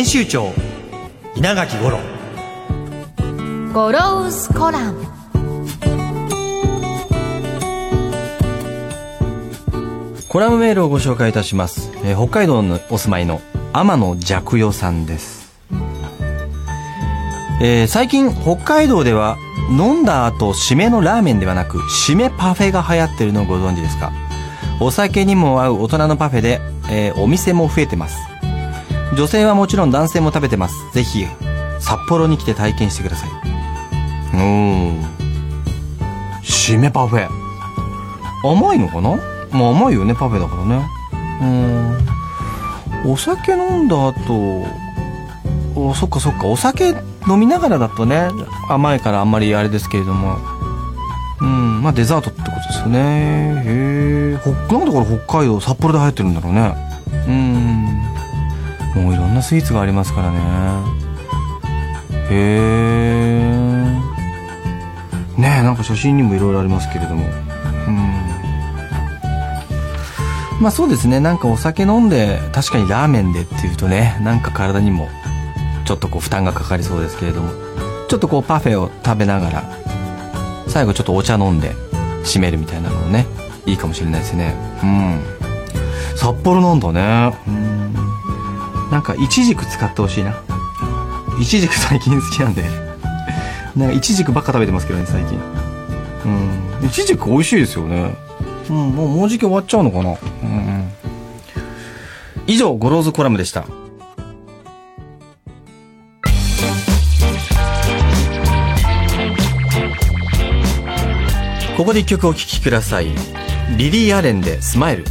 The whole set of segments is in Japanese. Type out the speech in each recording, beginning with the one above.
編集長稲垣五郎。ゴロウスコラム。コラムメールをご紹介いたします、えー北海道のお住まいの天野寂代さんです、えー最近北海道では飲んだ後締めのラーメンではなく締めパフェが流行ってるのをご存知ですか？お酒にも合う大人のパフェで、えーお店も増えてます女性はもちろん男性も食べてます。ぜひ札幌に来て体験してください。うー。ん締めパフェ。甘いのかな？まあ甘いよねパフェだからね。うん。お酒飲んだ後おそっかそっか。お酒飲みながらだとね甘いからあんまりあれですけれども。うん。まあデザートってことですよね。へえほなんでこれ北海道札幌で流行ってるんだろうね。うんなスイーツがありますからね。へえねえなんか写真にもいろいろありますけれども。うん。まあそうですね。なんかお酒飲んで確かにラーメンでっていうとねなんか体にもちょっとこう負担がかかりそうですけれども。ちょっとこうパフェを食べながら最後ちょっとお茶飲んで締めるみたいなのもねいいかもしれないですね。うん。札幌なんだね。うん。なんかイチジク使ってほしいな。イチジク最近好きなんで。なんかイチジクばっか食べてますけどね最近。うん。イチジク美味しいですよね。うんもうもうじき終わっちゃうのかな。うんうん。以上 Goro's Column でした。ここで一曲お聴きください。リリー・アレンで「スマイル」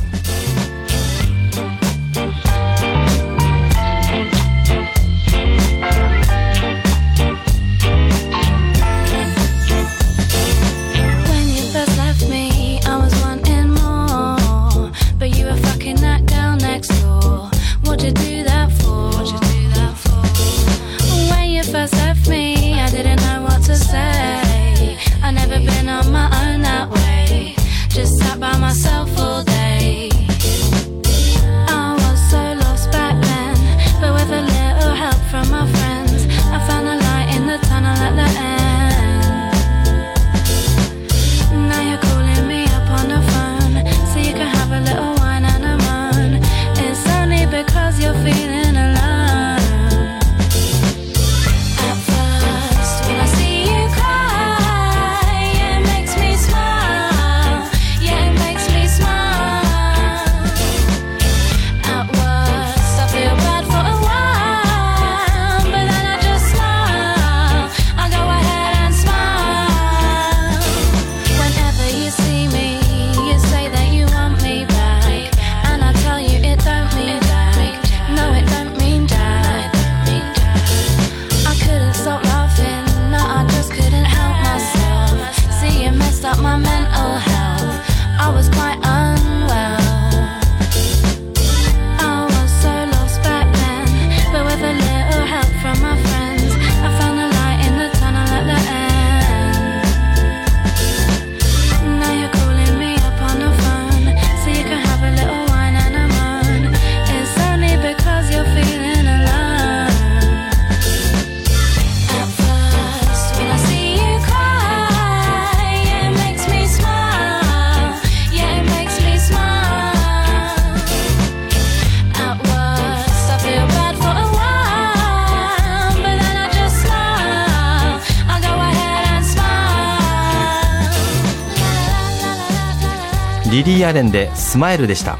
リリー・アレンで「Smile」でした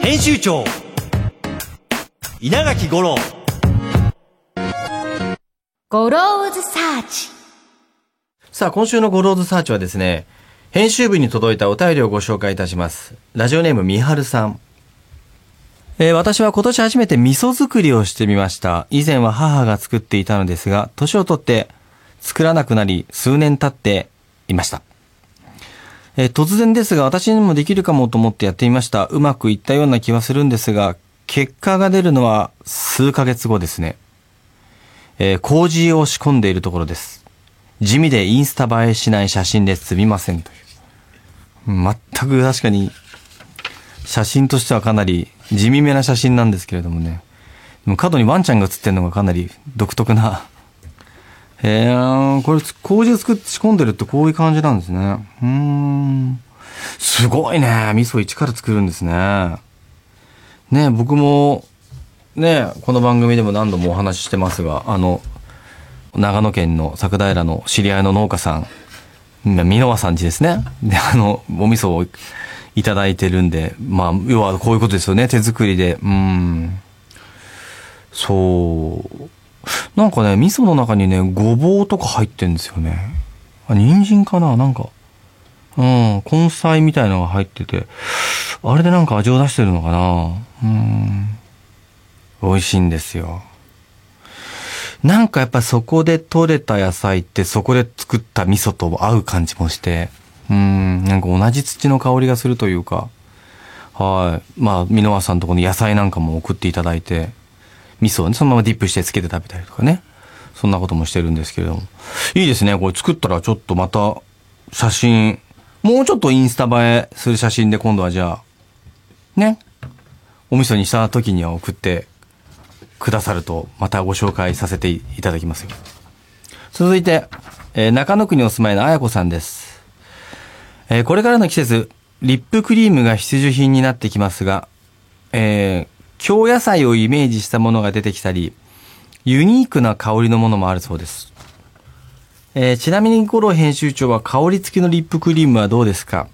編集長稲垣吾郎 Goro's Searchさあ、今週の Goro's Search はですね、編集部に届いたお便りをご紹介いたします。ラジオネームみはるさん。えー私は今年初めて味噌作りをしてみました。以前は母が作っていたのですが、年を取って作らなくなり、数年経っていました。えー突然ですが、私にもできるかもと思ってやってみました。うまくいったような気はするんですが、結果が出るのは数ヶ月後ですね。えー麹を仕込んでいるところです。地味でインスタ映えしない写真ですみませんという。全く確かに、写真としてはかなり地味めな写真なんですけれどもね。でも角にワンちゃんが写ってるのがかなり独特な。へえ、これ、麹を作って仕込んでるってこういう感じなんですね。うん。すごいね。味噌一から作るんですね。ね僕も、ねこの番組でも何度もお話ししてますが、あの、長野県の桜平の知り合いの農家さん、箕輪さんちですね。で、あの、お味噌をいただいてるんで、まあ、要はこういうことですよね。手作りで。うん。そう。なんかね、味噌の中にね、ごぼうとか入ってんですよね。あ、人参かな？なんか。うん、根菜みたいのが入ってて、あれでなんか味を出してるのかな？うん。美味しいんですよ。なんかやっぱそこで採れた野菜ってそこで作った味噌と合う感じもして、うん、なんか同じ土の香りがするというか、はい。まあ、箕輪さんとこの野菜なんかも送っていただいて、味噌をね、そのままディップしてつけて食べたりとかね。そんなこともしてるんですけれども。いいですね。これ作ったらちょっとまた写真、もうちょっとインスタ映えする写真で今度はじゃあ、ね。お味噌にした時には送ってくださると、またご紹介させていただきますよ。続いて、えー中野区にお住まいのあやこさんです。えーこれからの季節、リップクリームが必需品になってきますが、えー京野菜をイメージしたものが出てきたり、ユニークな香りのものもあるそうです。えーちなみに五郎編集長は香り付きのリップクリームはどうですか？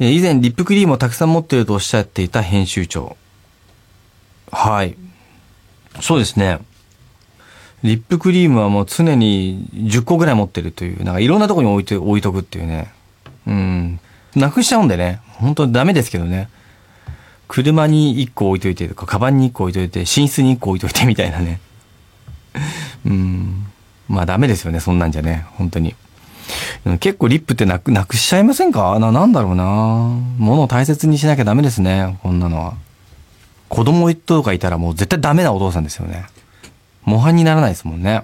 え以前リップクリームをたくさん持っているとおっしゃっていた編集長。はい。そうですね。リップクリームはもう常に10個ぐらい持ってるという、なんかいろんなとこに置いて、置いとくっていうね。うん。なくしちゃうんでね。本当にダメですけどね。車に1個置いといてとか、カバンに1個置いといて、寝室に1個置いといてみたいなね。うん。まあダメですよね、そんなんじゃね。本当に。結構リップってなく、なくしちゃいませんか？な、なんだろうな。物を大切にしなきゃダメですね、こんなのは。子供とかいたらもう絶対ダメなお父さんですよね。模範にならないですもんね。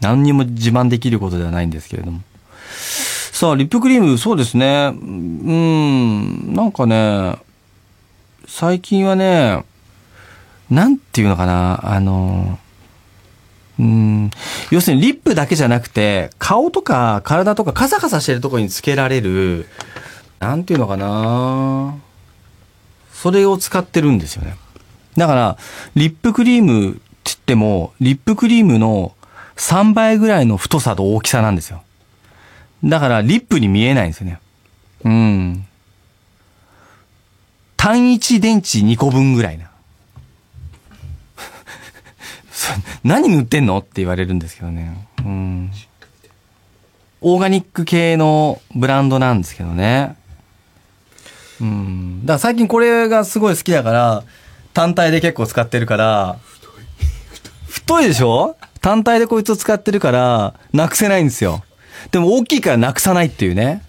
何にも自慢できることではないんですけれども。さあ、リップクリーム、そうですね。うん、なんかね、最近はね、なんていうのかな、あの、うん、要するにリップだけじゃなくて、顔とか体とかカサカサしてるところにつけられる、なんていうのかな、それを使ってるんですよね。だから、リップクリームって言っても、リップクリームの3倍ぐらいの太さと大きさなんですよ。だから、リップに見えないんですよね。うん。単一電池2個分ぐらいな。そ 何塗ってんのって言われるんですけどね。うん。オーガニック系のブランドなんですけどね。うん。だから最近これがすごい好きだから、単体で結構使ってるから、太いでしょ？単体でこいつを使ってるから、なくせないんですよ。でも大きいからなくさないっていうね。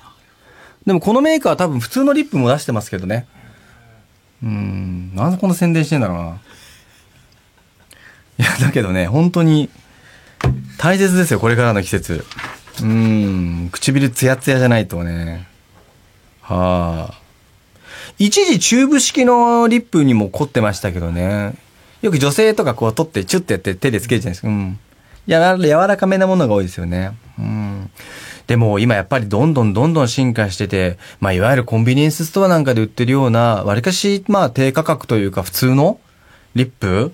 でもこのメーカーは多分普通のリップも出してますけどね。うん。なんでこんな宣伝してんだろうな。いや、だけどね、本当に大切ですよ、これからの季節。うん。唇ツヤツヤじゃないとね。はあ。一時チューブ式のリップにも凝ってましたけどね。よく女性とかこう取ってチュッてやって手でつけるじゃないですか。うん。やわ柔らかめなものが多いですよね。うん。でも今やっぱりどんどんどんどん進化してて、まあいわゆるコンビニエンスストアなんかで売ってるような、わりかしまあ低価格というか普通のリップ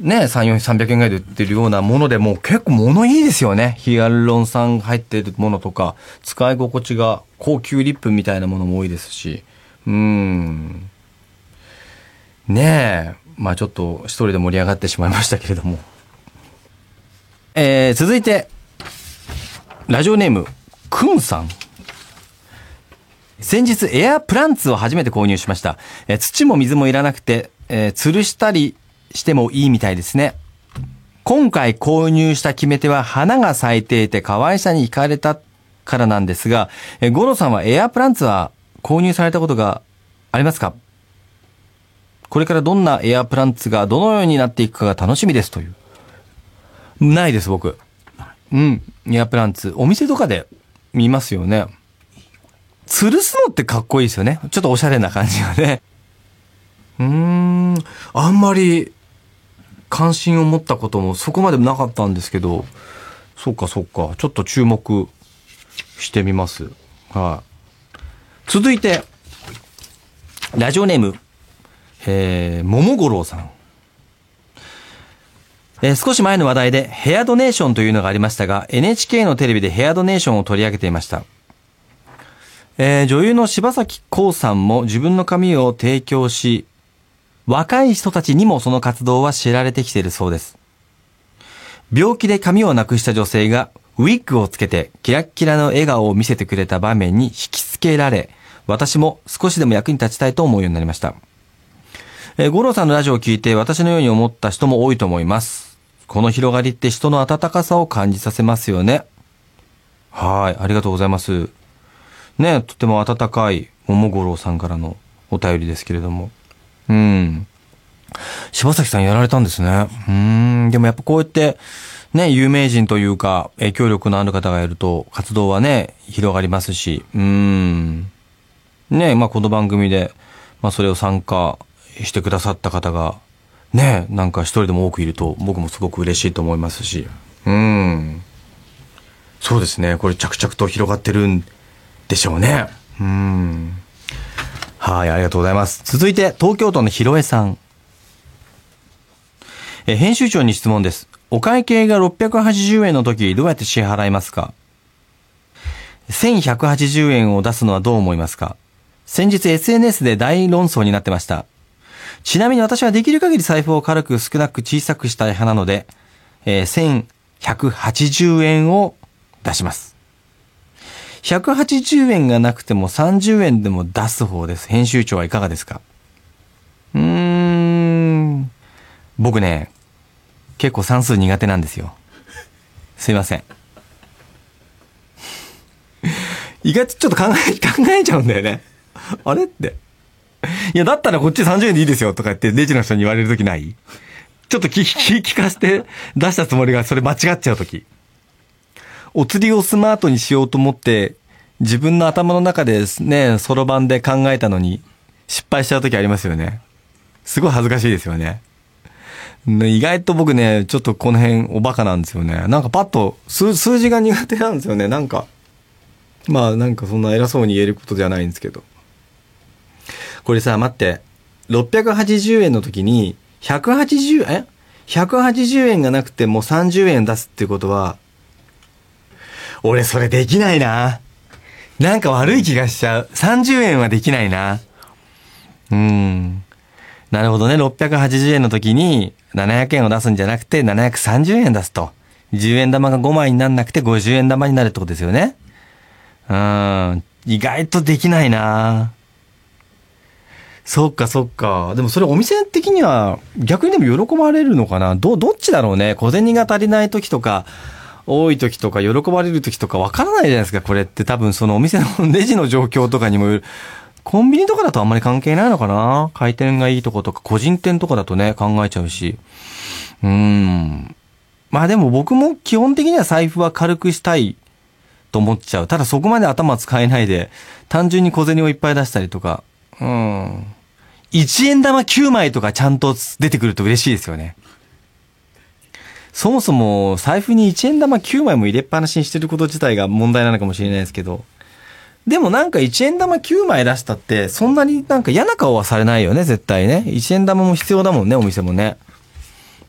ね、3、4、300円ぐらいで売ってるようなものでも結構物いいですよね。ヒアルロン酸入ってるものとか、使い心地が高級リップみたいなものも多いですし。うーん。ねえ。まあちょっと一人で盛り上がってしまいましたけれども。えー、続いて、ラジオネーム、くんさん。先日、エアプランツを初めて購入しました。えー土も水もいらなくて、えー吊るしたりしてもいいみたいですね。今回購入した決め手は花が咲いていて可愛さに惹かれたからなんですが、えーゴロさんはエアプランツは購入されたことがありますか？これからどんなエアプランツがどのようになっていくかが楽しみですという。ないです、僕。うん。エアプランツ。お店とかで見ますよね。吊るすのってかっこいいですよね。ちょっとおしゃれな感じがね。うーん。あんまり関心を持ったこともそこまでもなかったんですけど、そっかそっか。ちょっと注目してみます。はい。続いて、ラジオネーム、えー、桃五郎さん。えー少し前の話題でヘアドネーションというのがありましたが、NHK のテレビでヘアドネーションを取り上げていました。えー女優の柴咲コウさんも自分の髪を提供し、若い人たちにもその活動は知られてきているそうです。病気で髪をなくした女性がウィッグをつけてキラッキラの笑顔を見せてくれた場面に引きつけられ、私も少しでも役に立ちたいと思うようになりました。えー五郎さんのラジオを聞いて私のように思った人も多いと思います。この広がりって人の温かさを感じさせますよね。はい、ありがとうございます。ね、とても温かい桃五郎さんからのお便りですけれども。うん。柴崎さんやられたんですね。うん。でもやっぱこうやって、ね、有名人というか、影響力のある方がいると、活動はね、広がりますし、うん。ね、まあこの番組で、まあそれを参加してくださった方が、ね、なんか一人でも多くいると、僕もすごく嬉しいと思いますし、うーん。そうですね、これ着々と広がってるんでしょうね。うーん。はい、ありがとうございます。続いて、東京都のひろえさん。えー編集長に質問です。お会計が680円の時、どうやって支払いますか ?1180 円を出すのはどう思いますか？先日 SNS で大論争になってました。ちなみに私はできる限り財布を軽く少なく小さくしたい派なので、えー1180円を出します。180円がなくても30円でも出す方です。編集長はいかがですか？うーん。僕ね、結構算数苦手なんですよ。すいません。意外とちょっと考え、考えちゃうんだよね。あれって。いや、だったらこっち30円でいいですよとか言ってレジの人に言われるときない？ちょっと聞き、聞かせて出したつもりがそれ間違っちゃうとき。お釣りをスマートにしようと思って、自分の頭の中でね、そろばんで考えたのに、失敗しちゃうときありますよね。すごい恥ずかしいですよね。ね意外と僕ね、ちょっとこの辺おバカなんですよね。なんかパッと数数字が苦手なんですよね。なんか。まあなんかそんな偉そうに言えることじゃないんですけど。これさ、待って。680円の時に、180、え ?180 円がなくてもう30円出すってことは、俺それできないな。なんか悪い気がしちゃう。30円はできないな。うーん。なるほどね。680円の時に700円を出すんじゃなくて730円出すと。10円玉が5枚になんなくて50円玉になるってことですよね。うーん。意外とできないなそっかそっか。でもそれお店的には逆にでも喜ばれるのかな？ど、どっちだろうね？小銭が足りない時とか、多い時とか、喜ばれる時とかわからないじゃないですか。これって多分そのお店のレジの状況とかにもよる。コンビニとかだとあんまり関係ないのかな？回転がいいとことか、個人店とかだとね、考えちゃうし。うーん。まあでも僕も基本的には財布は軽くしたいと思っちゃう。ただそこまで頭使えないで、単純に小銭をいっぱい出したりとか。うん。1円玉9枚とかちゃんと出てくると嬉しいですよね。そもそも財布に1円玉9枚も入れっぱなしにしてること自体が問題なのかもしれないですけど。でもなんか1円玉9枚出したって、そんなになんか嫌な顔はされないよね、絶対ね。1円玉も必要だもんね、お店もね。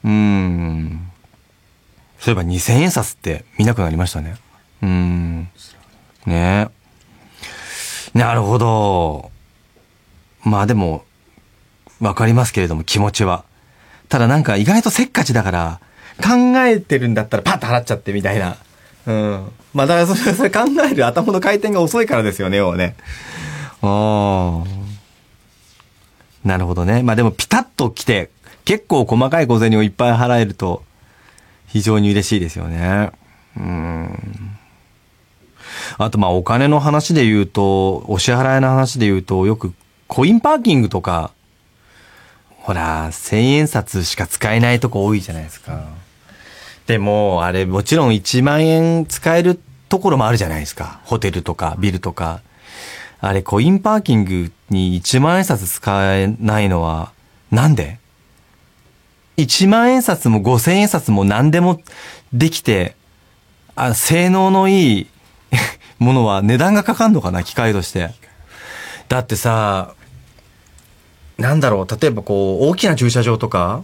うーん。そういえば2000円札って見なくなりましたね。うーん。ねなるほど。まあでも、わかりますけれども、気持ちは。ただなんか意外とせっかちだから、考えてるんだったらパッと払っちゃってみたいな。うん。まあだからそれ、それ考える頭の回転が遅いからですよね、要はね。ああ。なるほどね。まあでもピタッと来て、結構細かい小銭をいっぱい払えると、非常に嬉しいですよね。うん。あとまあお金の話で言うと、お支払いの話で言うと、よくコインパーキングとか、ほら、千円札しか使えないとこ多いじゃないですか。でも、あれもちろん1万円使えるところもあるじゃないですか。ホテルとかビルとか。あれ、コインパーキングに1万円札使えないのは、なんで ?1 万円札も5000円札も何でもできて、あ、性能のいい ものは値段がかかんのかな機械として。だってさ、なんだろう、例えばこう、大きな駐車場とか、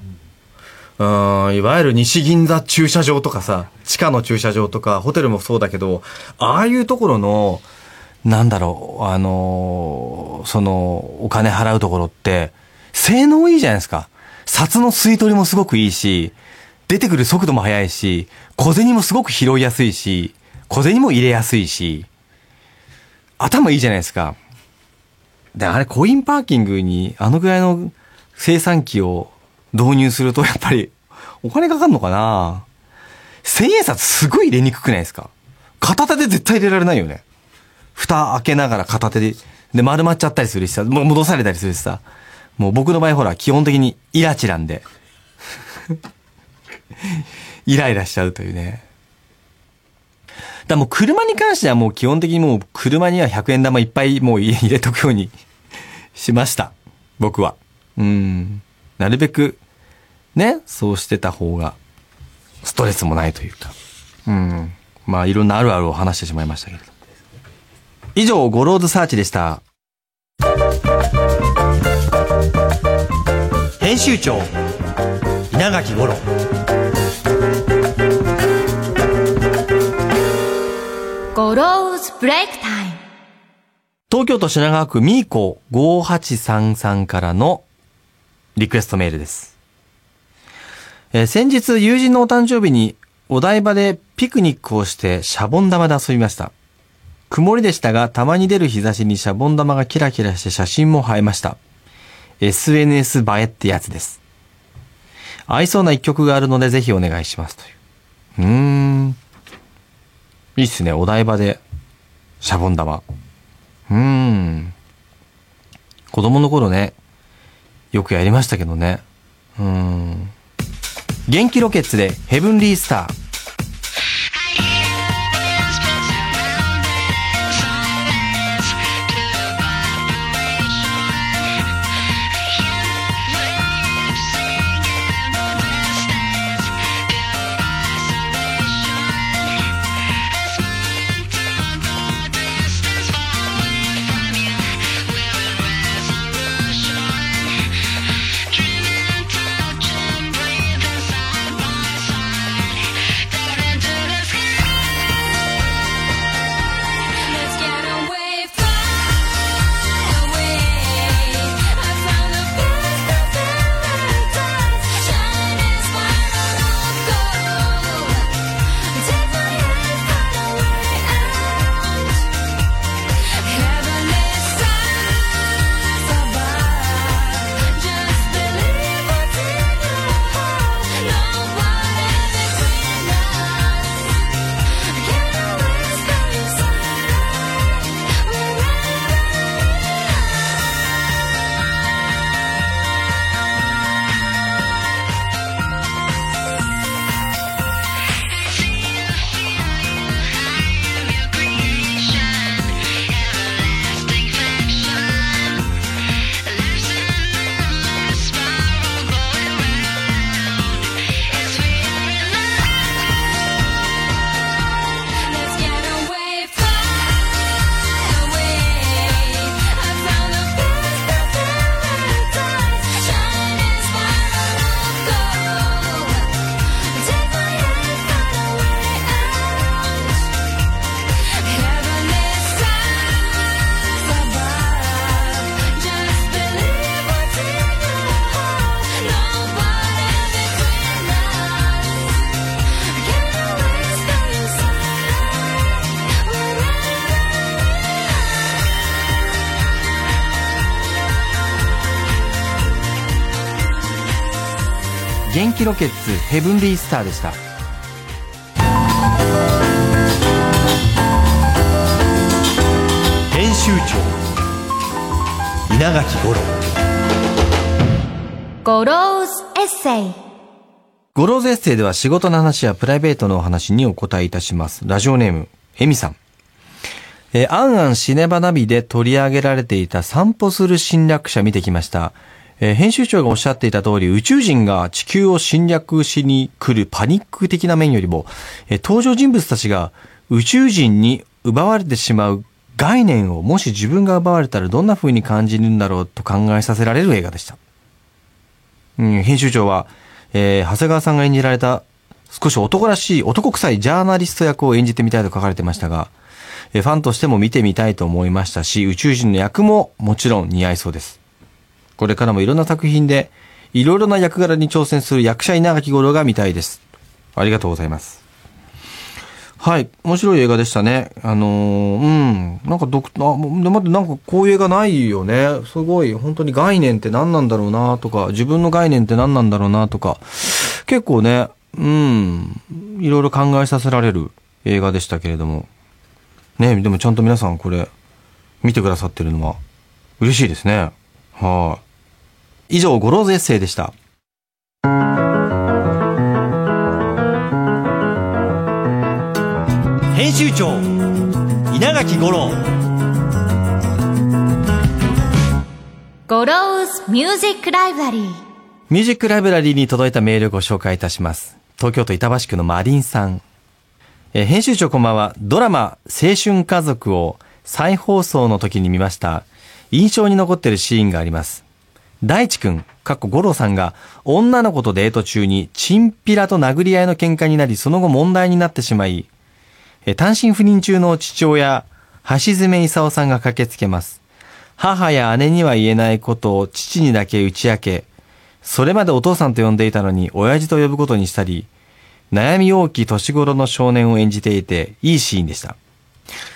うん、いわゆる西銀座駐車場とかさ、地下の駐車場とか、ホテルもそうだけど、ああいうところの、なんだろう、あのーその、お金払うところって、性能いいじゃないですか。札の吸い取りもすごくいいし、出てくる速度も速いし、小銭もすごく拾いやすいし、小銭も入れやすいし、頭いいじゃないですか。で、あれ、コインパーキングにあのぐらいの生産機を導入すると、やっぱり、お金かかんのかな？千円札すごい入れにくくないですか？片手で絶対入れられないよね。蓋開けながら片手で、で、丸まっちゃったりするしさ、もう戻されたりするしさ。もう僕の場合ほら、基本的にイラチなんで。イライラしちゃうというね。だもう車に関してはもう基本的にもう車には100円玉いっぱいもう家入れとくようにしました。僕は。うん。なるべく、ね、そうしてた方が、ストレスもないというか。うん。まあいろんなあるあるを話してしまいましたけれど。以上、ゴローズサーチでした。編集長稲垣五郎東京都品川区ミーコ5833からのリクエストメールです。えー先日友人のお誕生日にお台場でピクニックをしてシャボン玉で遊びました。曇りでしたが、たまに出る日差しにシャボン玉がキラキラして写真も映えました。SNS 映えってやつです。合いそうな一曲があるのでぜひお願いしますという。うーん。いいっすね、お台場でシャボン玉。うん。子供の頃ね、よくやりましたけどね。うん。元気ロケッツでヘブンリースター。電気ロケッツヘブンリースターでした編集長稲垣吾郎 Goro's Essay Goro's Essay では仕事の話やプライベートのお話にお答えいたします。ラジオネーム、エミさん。えーアンアンシネマナビで取り上げられていた散歩する侵略者見てきました。えー編集長がおっしゃっていた通り、宇宙人が地球を侵略しに来るパニック的な面よりも、えー登場人物たちが宇宙人に奪われてしまう概念をもし自分が奪われたらどんな風に感じるんだろうと考えさせられる映画でした。うん、編集長は、えー長谷川さんが演じられた少し男らしい男臭いジャーナリスト役を演じてみたいと書かれてましたが、えーファンとしても見てみたいと思いましたし、宇宙人の役ももちろん似合いそうです。これからもいろんな作品で、いろいろな役柄に挑戦する役者稲垣吾郎が見たいです。ありがとうございます。はい。面白い映画でしたね。あのーうん。なんか独、あ、もうで待って、なんかこういう映画ないよね。すごい、本当に概念って何なんだろうなとか、自分の概念って何なんだろうなとか、結構ね、うん、いろいろ考えさせられる映画でしたけれども。ね、でもちゃんと皆さんこれ、見てくださってるのは、嬉しいですね。はい。以上、 Goro's Essay でした。編集長稲垣吾郎 Goro's Music Library Music Library に届いたメールをご紹介いたします。東京都板橋区のマリンさん。えー編集長こんばんは。ドラマ、青春家族を再放送の時に見ました。印象に残っているシーンがあります。大地くん、かっこ五郎さんが女の子とデート中にチンピラと殴り合いの喧嘩になり、その後問題になってしまい、え単身赴任中の父親、橋爪勲さんが駆けつけます。母や姉には言えないことを父にだけ打ち明け、それまでお父さんと呼んでいたのに親父と呼ぶことにしたり、悩み大きい年頃の少年を演じていて、いいシーンでした。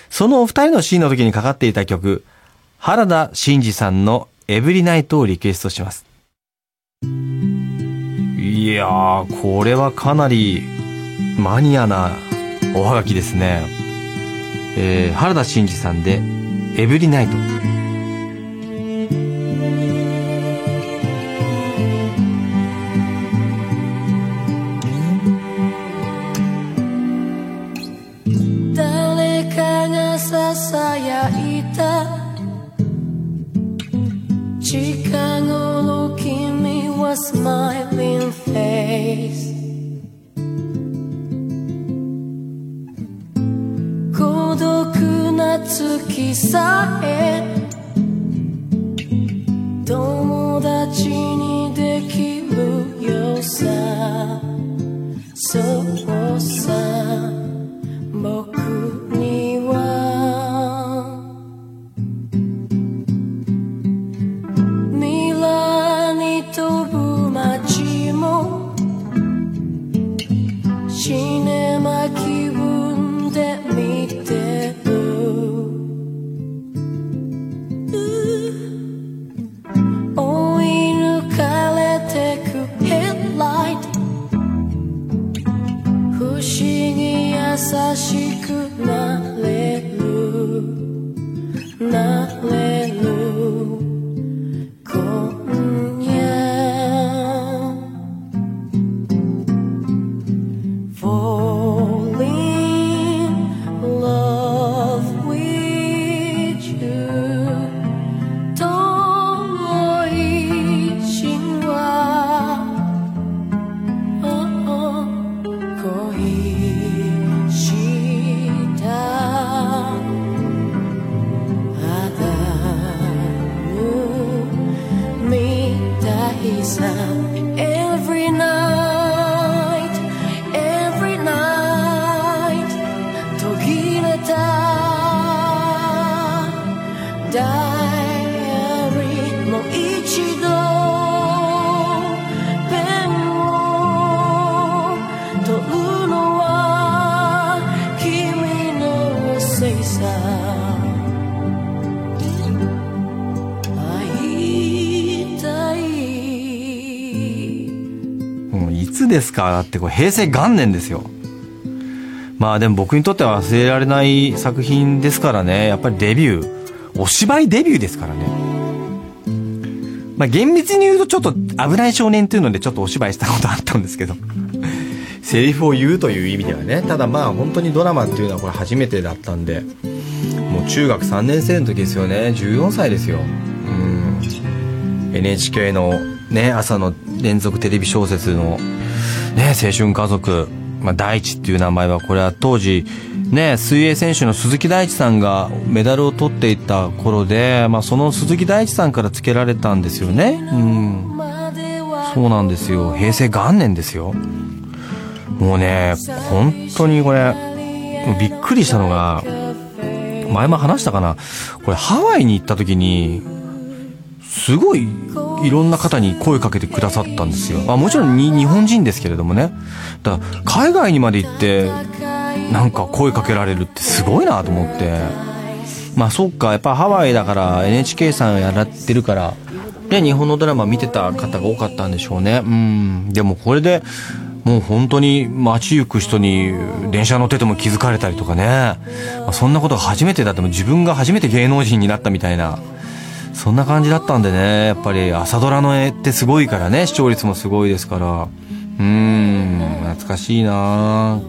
そのお二人のシーンの時にかかっていた曲、原田真二さんのエブリナイトをリクエストします。いやー、これはかなりマニアなおはがきですね。えー、原田真二さんで、エブリナイト。ささやいた近頃君はスマイリングフェイス孤独な月さえ友達にできるよさそうさつですか？ってこれ平成元年ですよ。まあでも僕にとっては忘れられない作品ですからね。やっぱりデビュー。お芝居デビューですからね。まあ厳密に言うとちょっと危ない少年っていうのでちょっとお芝居したことあったんですけど。セリフを言うという意味ではね。ただまあ本当にドラマっていうのはこれ初めてだったんで。もう中学3年生の時ですよね。14歳ですよ。うん。NHK のね、朝の連続テレビ小説のね、青春家族、まあ、大地っていう名前は、これは当時、ね、水泳選手の鈴木大地さんがメダルを取っていた頃で、まあ、その鈴木大地さんから付けられたんですよね。うん。そうなんですよ。平成元年ですよ。もうね、本当にこれ、びっくりしたのが、前も話したかなこれハワイに行った時に、すごいいろんな方に声かけてくださったんですよ。まあもちろん日本人ですけれどもね。だ海外にまで行って、なんか声かけられるってすごいなと思って。まあそっか、やっぱハワイだから NHK さんやらってるから、ね、日本のドラマ見てた方が多かったんでしょうね。うん。でもこれで、もう本当に街行く人に電車乗ってても気づかれたりとかね。まあそんなことが初めてだっても自分が初めて芸能人になったみたいな。そんな感じだったんでね、やっぱり朝ドラの絵ってすごいからね、視聴率もすごいですから。うーん、懐かしいな。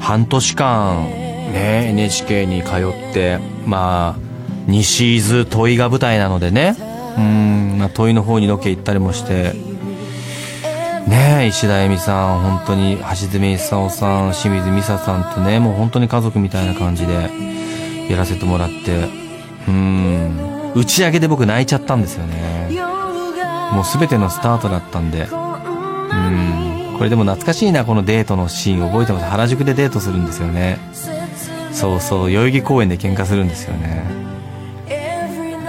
半年間、ね、NHK に通って、まあ、西伊豆問いが舞台なのでね、うん、まあ、問いの方にロケ行ったりもして、ね石田恵美さん、本当に橋爪功さん、清水美沙さんとね、もう本当に家族みたいな感じでやらせてもらって、うん、打ち上げで僕泣いちゃったんですよね。もう全てのスタートだったんで。うん。これでも懐かしいな、このデートのシーン覚えてます？原宿でデートするんですよね。そうそう、代々木公園で喧嘩するんですよね。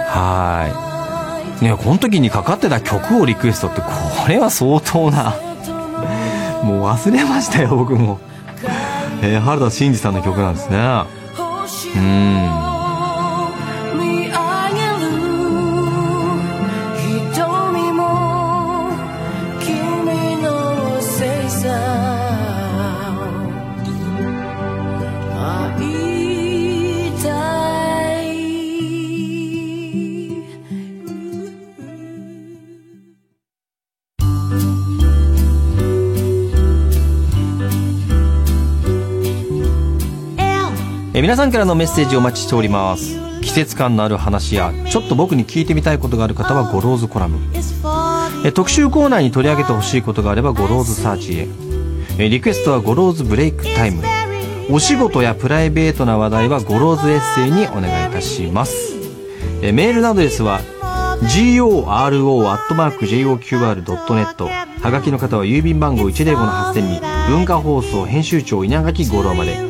はい。ね、この時にかかってた曲をリクエストって、これは相当な。もう忘れましたよ、僕も。えー、原田真二さんの曲なんですね。うん。え皆さんからのメッセージお待ちしております。季節感のある話やちょっと僕に聞いてみたいことがある方は Goro's Column。え特集コーナーに取り上げてほしいことがあれば Goro's Search へ。えリクエストは Goro's Break Time。お仕事やプライベートな話題は Goro's Essay にお願いいたします。えメールアドレスは goro.joqr.net はがきの方は郵便番号105-8000に文化放送編集長稲垣吾郎まで。